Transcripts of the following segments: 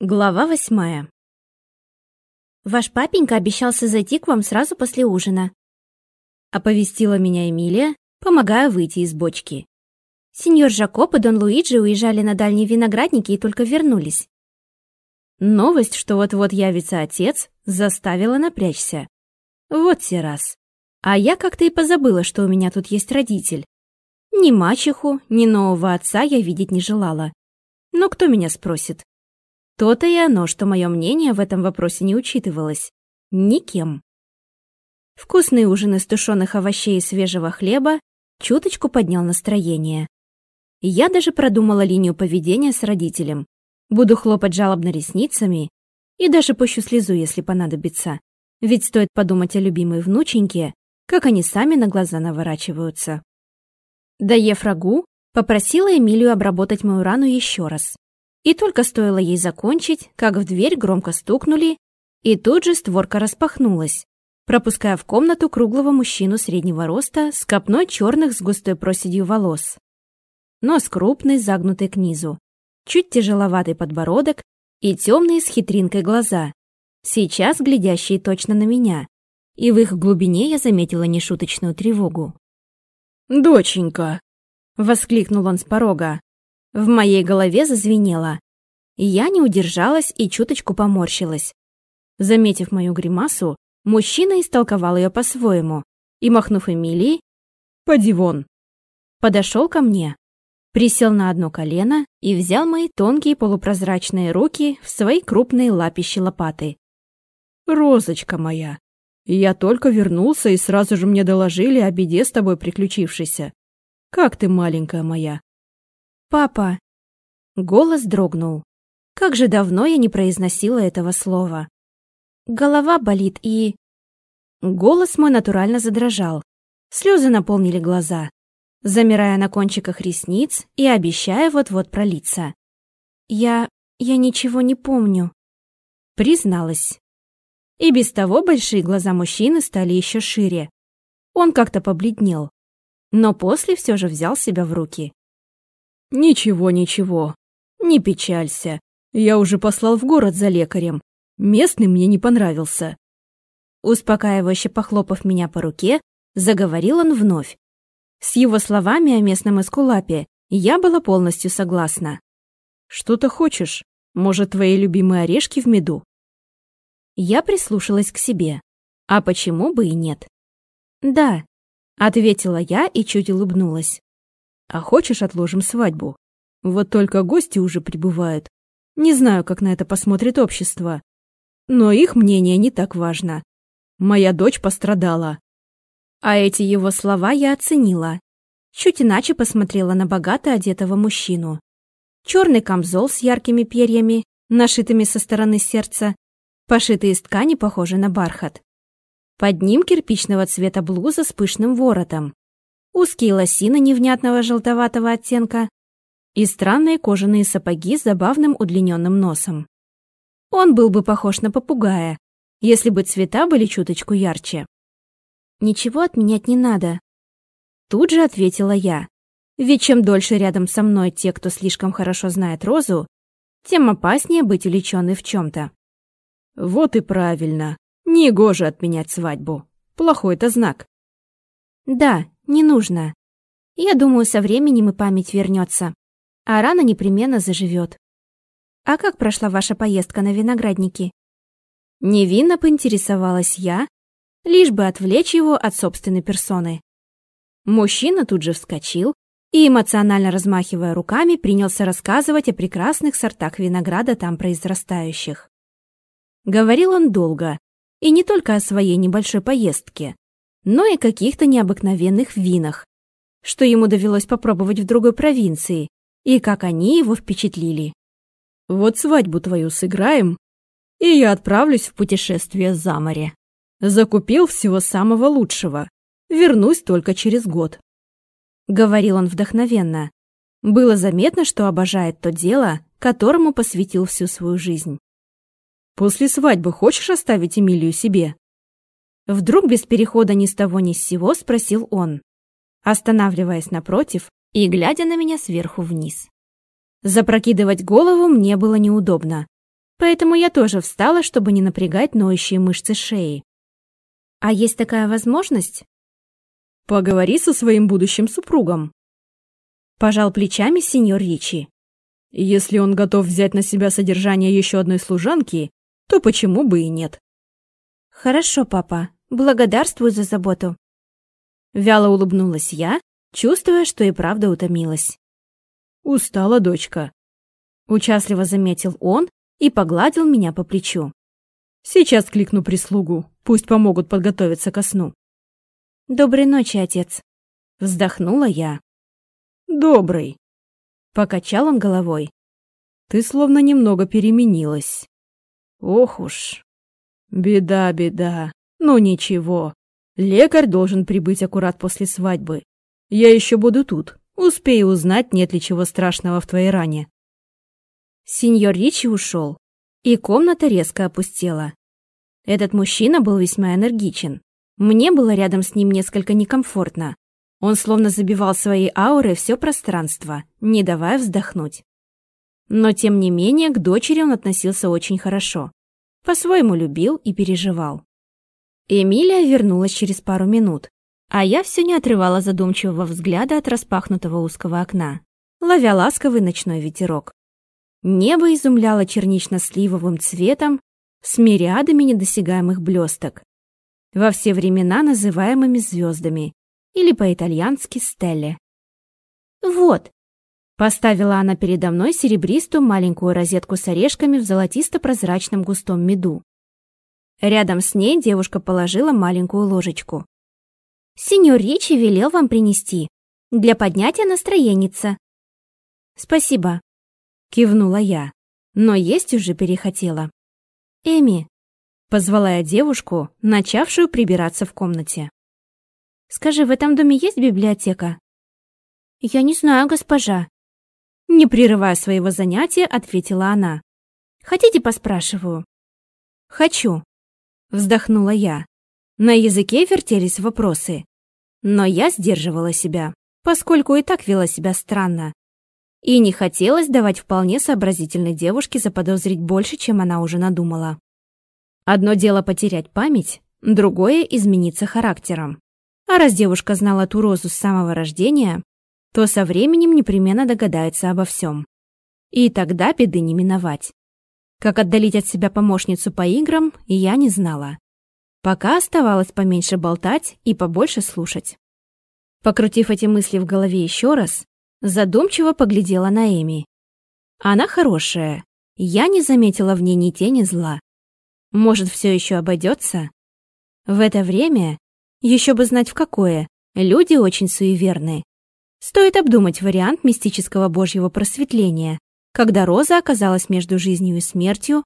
Глава восьмая. «Ваш папенька обещался зайти к вам сразу после ужина», — оповестила меня Эмилия, помогая выйти из бочки. Сеньор Жакоб и Дон Луиджи уезжали на дальние виноградники и только вернулись. Новость, что вот-вот явится отец, заставила напрячься. Вот те раз. А я как-то и позабыла, что у меня тут есть родитель. Ни мачеху, ни нового отца я видеть не желала. Но кто меня спросит? То-то и оно, что мое мнение в этом вопросе не учитывалось. Никем. Вкусный ужин из тушеных овощей и свежего хлеба чуточку поднял настроение. Я даже продумала линию поведения с родителем. Буду хлопать жалобно ресницами и даже пущу слезу, если понадобится. Ведь стоит подумать о любимой внученьке, как они сами на глаза наворачиваются. Доев рагу, попросила Эмилию обработать мою рану еще раз. И только стоило ей закончить, как в дверь громко стукнули, и тут же створка распахнулась, пропуская в комнату круглого мужчину среднего роста с копной черных с густой проседью волос. Нос крупный, загнутый к низу, чуть тяжеловатый подбородок и темные с хитринкой глаза, сейчас глядящие точно на меня, и в их глубине я заметила нешуточную тревогу. «Доченька!» — воскликнул он с порога. В моей голове зазвенело. Я не удержалась и чуточку поморщилась. Заметив мою гримасу, мужчина истолковал ее по-своему и, махнув Эмилии, «Поди вон!» подошел ко мне, присел на одно колено и взял мои тонкие полупрозрачные руки в свои крупные лапищи лопаты. «Розочка моя, я только вернулся, и сразу же мне доложили о беде с тобой приключившейся. Как ты, маленькая моя?» «Папа!» Голос дрогнул. Как же давно я не произносила этого слова. Голова болит и... Голос мой натурально задрожал. Слезы наполнили глаза, замирая на кончиках ресниц и обещая вот-вот пролиться. Я... я ничего не помню. Призналась. И без того большие глаза мужчины стали еще шире. Он как-то побледнел, но после все же взял себя в руки. «Ничего, ничего. Не печалься. Я уже послал в город за лекарем. Местный мне не понравился». Успокаивающе похлопав меня по руке, заговорил он вновь. С его словами о местном эскулапе я была полностью согласна. «Что-то хочешь? Может, твои любимые орешки в меду?» Я прислушалась к себе. А почему бы и нет? «Да», — ответила я и чуть улыбнулась. А хочешь, отложим свадьбу? Вот только гости уже прибывают. Не знаю, как на это посмотрит общество. Но их мнение не так важно. Моя дочь пострадала. А эти его слова я оценила. Чуть иначе посмотрела на богато одетого мужчину. Черный камзол с яркими перьями, нашитыми со стороны сердца, пошитый из ткани, похожий на бархат. Под ним кирпичного цвета блуза с пышным воротом узкие лосины невнятного желтоватого оттенка и странные кожаные сапоги с забавным удлиненным носом. Он был бы похож на попугая, если бы цвета были чуточку ярче. «Ничего отменять не надо», — тут же ответила я. Ведь чем дольше рядом со мной те, кто слишком хорошо знает Розу, тем опаснее быть увлеченной в чем-то. Вот и правильно. Негоже отменять свадьбу. Плохой это знак. Да, не нужно. Я думаю, со временем и память вернется, а рана непременно заживет. А как прошла ваша поездка на виноградники? Невинно поинтересовалась я, лишь бы отвлечь его от собственной персоны. Мужчина тут же вскочил и, эмоционально размахивая руками, принялся рассказывать о прекрасных сортах винограда там произрастающих. Говорил он долго, и не только о своей небольшой поездке, но и каких-то необыкновенных винах, что ему довелось попробовать в другой провинции, и как они его впечатлили. «Вот свадьбу твою сыграем, и я отправлюсь в путешествие за море. Закупил всего самого лучшего, вернусь только через год», — говорил он вдохновенно. Было заметно, что обожает то дело, которому посвятил всю свою жизнь. «После свадьбы хочешь оставить Эмилию себе?» Вдруг без перехода ни с того ни с сего спросил он, останавливаясь напротив и глядя на меня сверху вниз. Запрокидывать голову мне было неудобно, Поэтому я тоже встала, чтобы не напрягать ноющие мышцы шеи. А есть такая возможность? Поговори со своим будущим супругом. Пожал плечами сеньор Ричи. Если он готов взять на себя содержание еще одной служанки, то почему бы и нет? Хорошо, папа. Благодарствую за заботу. Вяло улыбнулась я, чувствуя, что и правда утомилась. Устала дочка. Участливо заметил он и погладил меня по плечу. Сейчас кликну прислугу, пусть помогут подготовиться ко сну. Доброй ночи, отец. Вздохнула я. Добрый. Покачал он головой. Ты словно немного переменилась. Ох уж. Беда, беда. Ну ничего. Лекарь должен прибыть аккурат после свадьбы. Я еще буду тут. Успею узнать, нет ли чего страшного в твоей ране. Сеньор Ричи ушел, и комната резко опустела. Этот мужчина был весьма энергичен. Мне было рядом с ним несколько некомфортно. Он словно забивал своей аурой все пространство, не давая вздохнуть. Но тем не менее к дочери он относился очень хорошо. По-своему любил и переживал. Эмилия вернулась через пару минут, а я все не отрывала задумчивого взгляда от распахнутого узкого окна, ловя ласковый ночной ветерок. Небо изумляло чернично-сливовым цветом с мириадами недосягаемых блесток, во все времена называемыми звездами, или по-итальянски «стелле». «Вот», — поставила она передо мной серебристую маленькую розетку с орешками в золотисто-прозрачном густом меду. Рядом с ней девушка положила маленькую ложечку. «Сеньор Ричи велел вам принести. Для поднятия настроенница». «Спасибо», — кивнула я, но есть уже перехотела. «Эми», — позвала я девушку, начавшую прибираться в комнате. «Скажи, в этом доме есть библиотека?» «Я не знаю, госпожа». Не прерывая своего занятия, ответила она. «Хотите, поспрашиваю?» «Хочу», Вздохнула я. На языке вертелись вопросы. Но я сдерживала себя, поскольку и так вела себя странно. И не хотелось давать вполне сообразительной девушке заподозрить больше, чем она уже надумала. Одно дело потерять память, другое — измениться характером. А раз девушка знала ту розу с самого рождения, то со временем непременно догадается обо всем. И тогда беды не миновать. Как отдалить от себя помощницу по играм, я не знала. Пока оставалось поменьше болтать и побольше слушать. Покрутив эти мысли в голове еще раз, задумчиво поглядела на Эми. Она хорошая. Я не заметила в ней ни тени зла. Может, все еще обойдется? В это время, еще бы знать в какое, люди очень суеверны. Стоит обдумать вариант мистического божьего просветления, когда Роза оказалась между жизнью и смертью,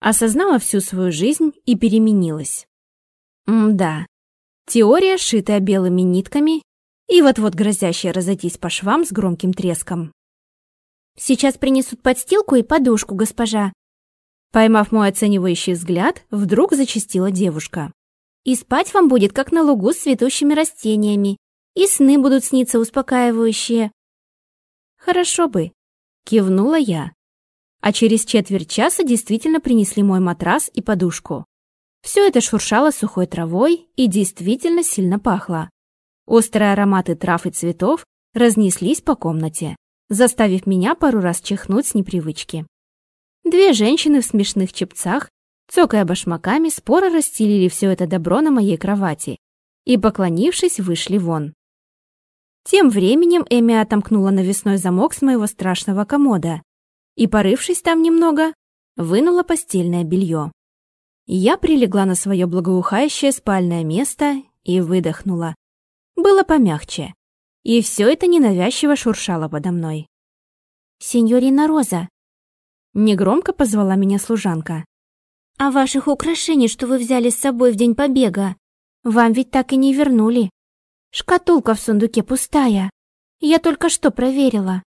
осознала всю свою жизнь и переменилась. М-да, теория, шитая белыми нитками и вот-вот грозящая разойтись по швам с громким треском. «Сейчас принесут подстилку и подушку, госпожа». Поймав мой оценивающий взгляд, вдруг зачастила девушка. «И спать вам будет, как на лугу с цветущими растениями, и сны будут сниться успокаивающие». «Хорошо бы, Кивнула я. А через четверть часа действительно принесли мой матрас и подушку. Все это шуршало сухой травой и действительно сильно пахло. Острые ароматы трав и цветов разнеслись по комнате, заставив меня пару раз чихнуть с непривычки. Две женщины в смешных чепцах, цокая башмаками, споро расстелили все это добро на моей кровати и, поклонившись, вышли вон. Тем временем Эми отомкнула навесной замок с моего страшного комода и, порывшись там немного, вынула постельное белье. Я прилегла на свое благоухающее спальное место и выдохнула. Было помягче, и все это ненавязчиво шуршало подо мной. «Сеньорина Роза!» Негромко позвала меня служанка. «А ваших украшений, что вы взяли с собой в день побега, вам ведь так и не вернули. Шкатулка в сундуке пустая. Я только что проверила.